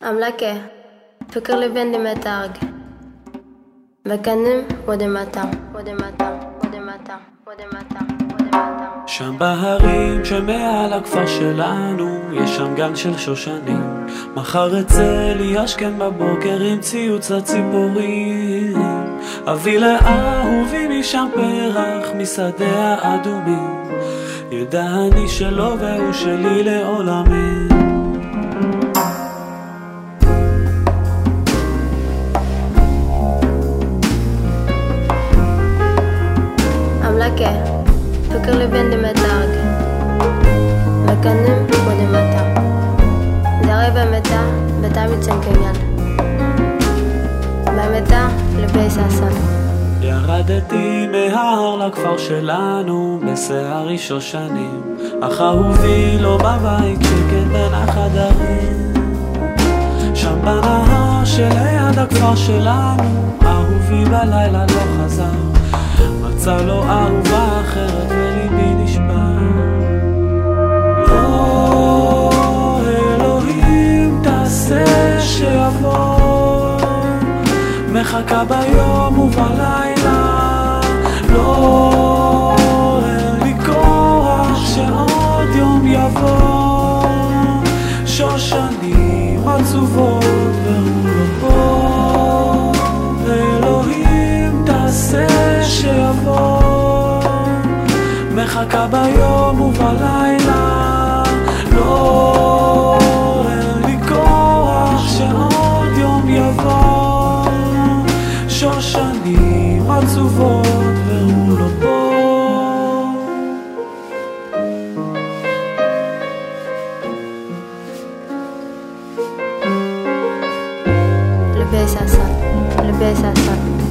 Amlake, fikirli ben dimetarg. מקנן de ודמתם, ודמתם, de ודמתם. שם בהרים שמעל הכפר שלנו, יש שם גן של שושנים. מחר אצא לי אשכן בבוקר עם ציוץ הציפורים. אביא לאהובי משם פרח משדה האדומים. ידע אני שלו והוא שלי לעולמים. Makkelijk ben de met dagen. We kunnen voor mata. Daar hebben we לבייס ירדתי מההר לכפר שלנו, בשערי שושנים, אך אהובי לא בבית, שקט בין החדרים. שם בנהר שליד הכפר שלנו, אהובי בלילה לא חזר, מצא לו אהובה אחרת. מחכה ביום ובלילה. לא אין לי כוח שעוד יום יבוא. שושנים עצובות והוא לא פה אלוהים תעשה שיבוא. מחכה ביום ובלילה ルベーサーさんルベーサーさん